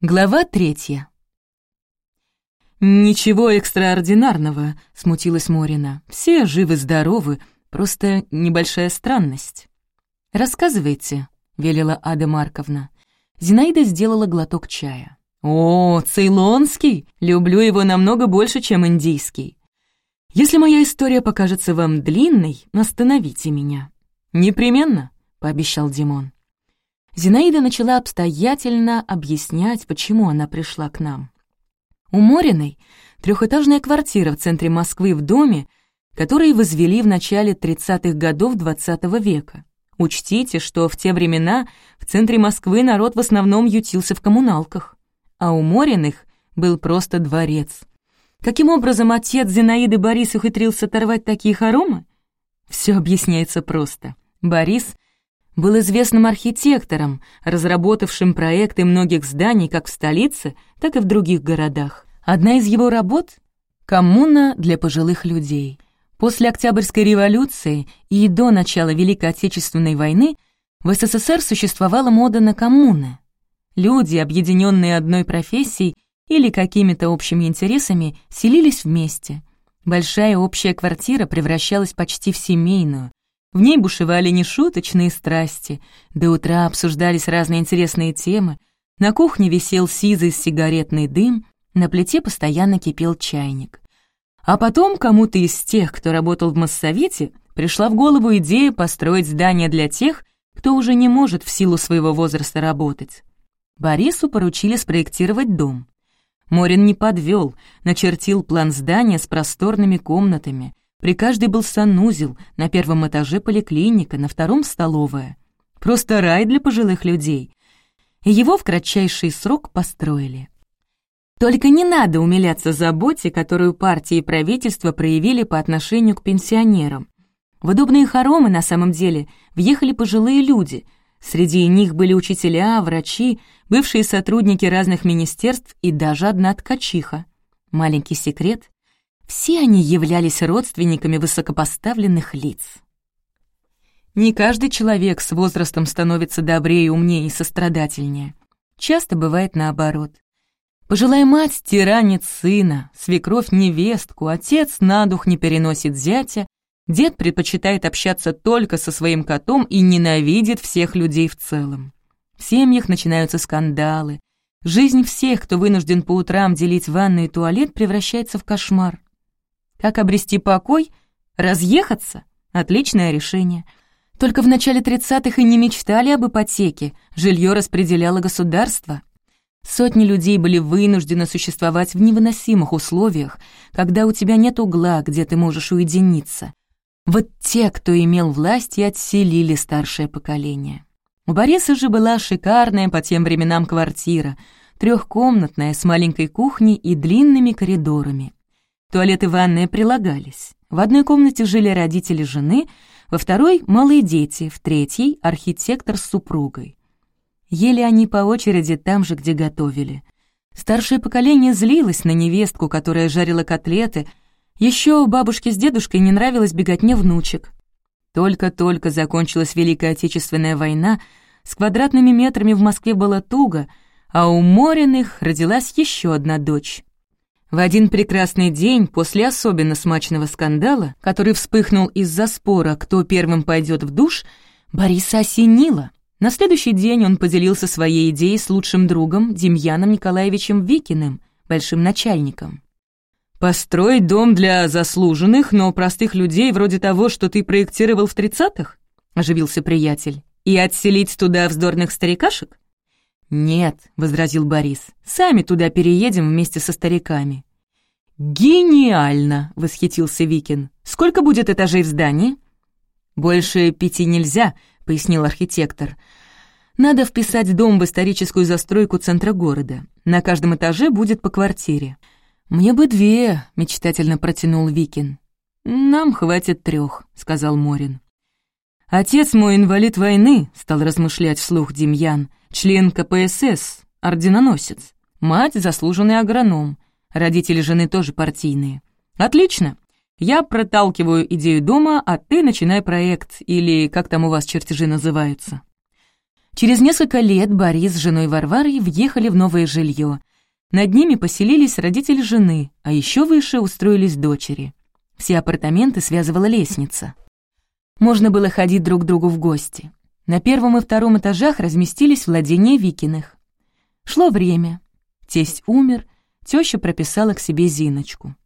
Глава третья. «Ничего экстраординарного», — смутилась Морина. «Все живы-здоровы, просто небольшая странность». «Рассказывайте», — велела Ада Марковна. Зинаида сделала глоток чая. «О, цейлонский! Люблю его намного больше, чем индийский. Если моя история покажется вам длинной, остановите меня». «Непременно», — пообещал Димон. Зинаида начала обстоятельно объяснять, почему она пришла к нам. У Мориной трехэтажная квартира в центре Москвы в доме, который возвели в начале 30-х годов XX -го века. Учтите, что в те времена в центре Москвы народ в основном ютился в коммуналках, а у Мориных был просто дворец. Каким образом отец Зинаиды Борис ухитрился оторвать такие хоромы? Все объясняется просто. Борис — был известным архитектором, разработавшим проекты многих зданий как в столице, так и в других городах. Одна из его работ — «Коммуна для пожилых людей». После Октябрьской революции и до начала Великой Отечественной войны в СССР существовала мода на коммуны. Люди, объединенные одной профессией или какими-то общими интересами, селились вместе. Большая общая квартира превращалась почти в семейную, в ней бушевали нешуточные страсти, до утра обсуждались разные интересные темы, на кухне висел сизый сигаретный дым, на плите постоянно кипел чайник. А потом кому-то из тех, кто работал в Моссовете, пришла в голову идея построить здание для тех, кто уже не может в силу своего возраста работать. Борису поручили спроектировать дом. Морин не подвел, начертил план здания с просторными комнатами, при каждой был санузел, на первом этаже поликлиника, на втором — столовая. Просто рай для пожилых людей. И его в кратчайший срок построили. Только не надо умиляться заботе, которую партии и правительство проявили по отношению к пенсионерам. В удобные хоромы, на самом деле, въехали пожилые люди. Среди них были учителя, врачи, бывшие сотрудники разных министерств и даже одна ткачиха. Маленький секрет все они являлись родственниками высокопоставленных лиц. Не каждый человек с возрастом становится добрее, умнее и сострадательнее. Часто бывает наоборот. Пожилая мать тиранит сына, свекровь невестку, отец на дух не переносит зятя, дед предпочитает общаться только со своим котом и ненавидит всех людей в целом. В семьях начинаются скандалы. Жизнь всех, кто вынужден по утрам делить ванну и туалет, превращается в кошмар. Как обрести покой? Разъехаться? Отличное решение. Только в начале 30-х и не мечтали об ипотеке, жилье распределяло государство. Сотни людей были вынуждены существовать в невыносимых условиях, когда у тебя нет угла, где ты можешь уединиться. Вот те, кто имел власть, и отселили старшее поколение. У Бориса же была шикарная по тем временам квартира, трехкомнатная, с маленькой кухней и длинными коридорами. Туалет и ванная прилагались. В одной комнате жили родители жены, во второй — малые дети, в третьей — архитектор с супругой. Ели они по очереди там же, где готовили. Старшее поколение злилось на невестку, которая жарила котлеты. Еще бабушке с дедушкой не нравилось беготня внучек. Только-только закончилась Великая Отечественная война, с квадратными метрами в Москве было туго, а у Мориных родилась еще одна дочь. В один прекрасный день, после особенно смачного скандала, который вспыхнул из-за спора, кто первым пойдет в душ, Бориса осенило. На следующий день он поделился своей идеей с лучшим другом Демьяном Николаевичем Викиным, большим начальником. «Построить дом для заслуженных, но простых людей, вроде того, что ты проектировал в тридцатых?» — оживился приятель. «И отселить туда вздорных старикашек?» «Нет», — возразил Борис, — «сами туда переедем вместе со стариками». «Гениально!» — восхитился Викин. «Сколько будет этажей в здании?» «Больше пяти нельзя», — пояснил архитектор. «Надо вписать дом в историческую застройку центра города. На каждом этаже будет по квартире». «Мне бы две», — мечтательно протянул Викин. «Нам хватит трех», — сказал Морин. «Отец мой инвалид войны», — стал размышлять вслух Демьян член КПСС, орденоносец. Мать — заслуженный агроном. Родители жены тоже партийные. Отлично. Я проталкиваю идею дома, а ты начинай проект, или как там у вас чертежи называются. Через несколько лет Борис с женой Варварой въехали в новое жилье. Над ними поселились родители жены, а еще выше устроились дочери. Все апартаменты связывала лестница. Можно было ходить друг к другу в гости. На первом и втором этажах разместились владения Викиных. Шло время. Тесть умер, теща прописала к себе Зиночку.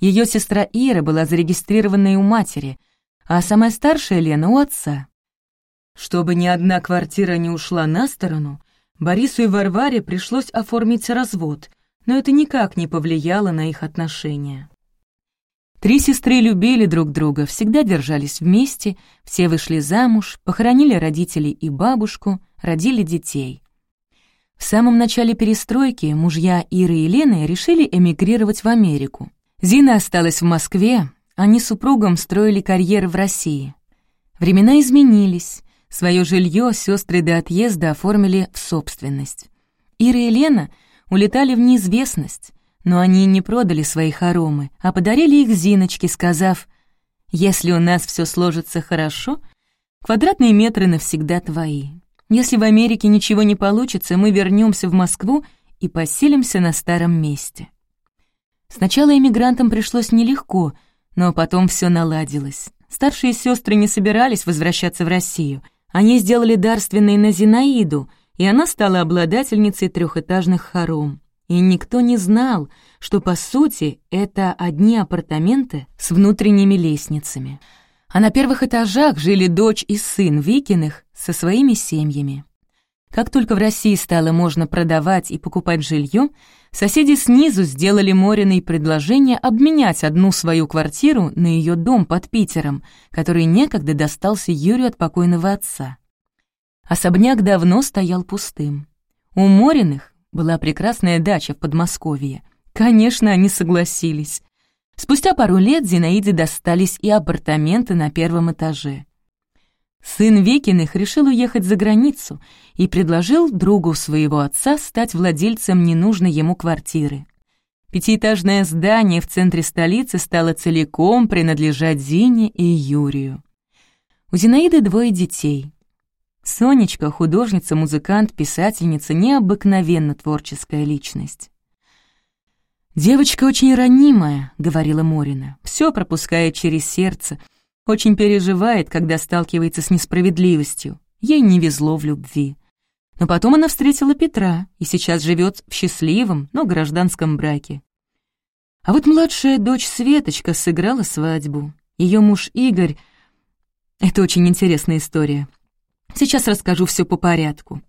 Ее сестра Ира была зарегистрированной у матери, а самая старшая Лена — у отца. Чтобы ни одна квартира не ушла на сторону, Борису и Варваре пришлось оформить развод, но это никак не повлияло на их отношения. Три сестры любили друг друга, всегда держались вместе, все вышли замуж, похоронили родителей и бабушку, родили детей. В самом начале перестройки мужья Иры и Лены решили эмигрировать в Америку. Зина осталась в Москве, они с супругом строили карьеры в России. Времена изменились, Свое жилье сестры до отъезда оформили в собственность. Ира и Лена улетали в неизвестность, но они не продали свои хоромы, а подарили их Зиночке, сказав, «Если у нас все сложится хорошо, квадратные метры навсегда твои. Если в Америке ничего не получится, мы вернемся в Москву и поселимся на старом месте». Сначала эмигрантам пришлось нелегко, но потом все наладилось. Старшие сестры не собирались возвращаться в Россию — они сделали дарственный на Зинаиду, и она стала обладательницей трехэтажных хором. И никто не знал, что, по сути, это одни апартаменты с внутренними лестницами. А на первых этажах жили дочь и сын Викиных со своими семьями. Как только в России стало можно продавать и покупать жилье, соседи снизу сделали Мориной предложение обменять одну свою квартиру на ее дом под Питером, который некогда достался Юрию от покойного отца. Особняк давно стоял пустым. У Мориных была прекрасная дача в Подмосковье. Конечно, они согласились. Спустя пару лет Зинаиде достались и апартаменты на первом этаже — Сын Викиных решил уехать за границу и предложил другу своего отца стать владельцем ненужной ему квартиры. Пятиэтажное здание в центре столицы стало целиком принадлежать Зине и Юрию. У Зинаиды двое детей. Сонечка — художница, музыкант, писательница, необыкновенно творческая личность. «Девочка очень ранимая», — говорила Морина, — «все пропускает через сердце, очень переживает, когда сталкивается с несправедливостью. Ей не везло в любви. Но потом она встретила Петра и сейчас живет в счастливом, но гражданском браке. А вот младшая дочь Светочка сыграла свадьбу. Ее муж Игорь... Это очень интересная история. Сейчас расскажу все по порядку.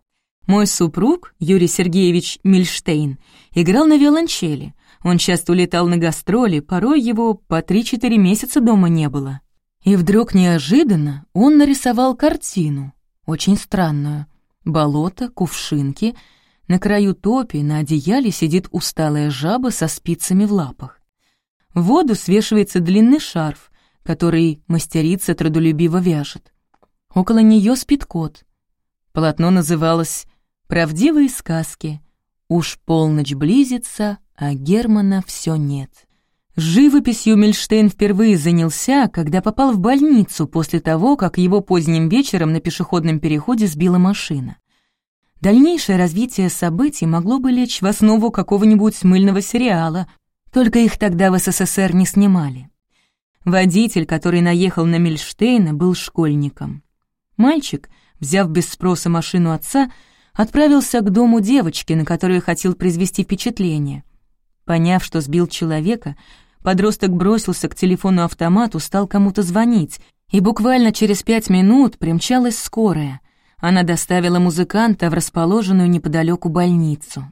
Мой супруг, Юрий Сергеевич Мильштейн, играл на виолончели. Он часто улетал на гастроли, порой его по 3-4 месяца дома не было. И вдруг неожиданно он нарисовал картину, очень странную. Болото, кувшинки, на краю топи на одеяле сидит усталая жаба со спицами в лапах. В воду свешивается длинный шарф, который мастерица трудолюбиво вяжет. Около нее спит кот. Полотно называлось «Правдивые сказки». Уж полночь близится, а Германа все нет. Живописью Мильштейн впервые занялся, когда попал в больницу после того, как его поздним вечером на пешеходном переходе сбила машина. Дальнейшее развитие событий могло бы лечь в основу какого-нибудь мыльного сериала, только их тогда в СССР не снимали. Водитель, который наехал на Мильштейна, был школьником. Мальчик, взяв без спроса машину отца, отправился к дому девочки, на которую хотел произвести впечатление. Поняв, что сбил человека, Подросток бросился к телефону-автомату, стал кому-то звонить, и буквально через пять минут примчалась скорая. Она доставила музыканта в расположенную неподалеку больницу.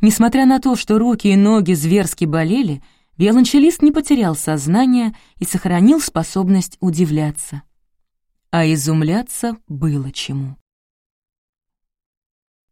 Несмотря на то, что руки и ноги зверски болели, виолончелист не потерял сознание и сохранил способность удивляться. А изумляться было чему.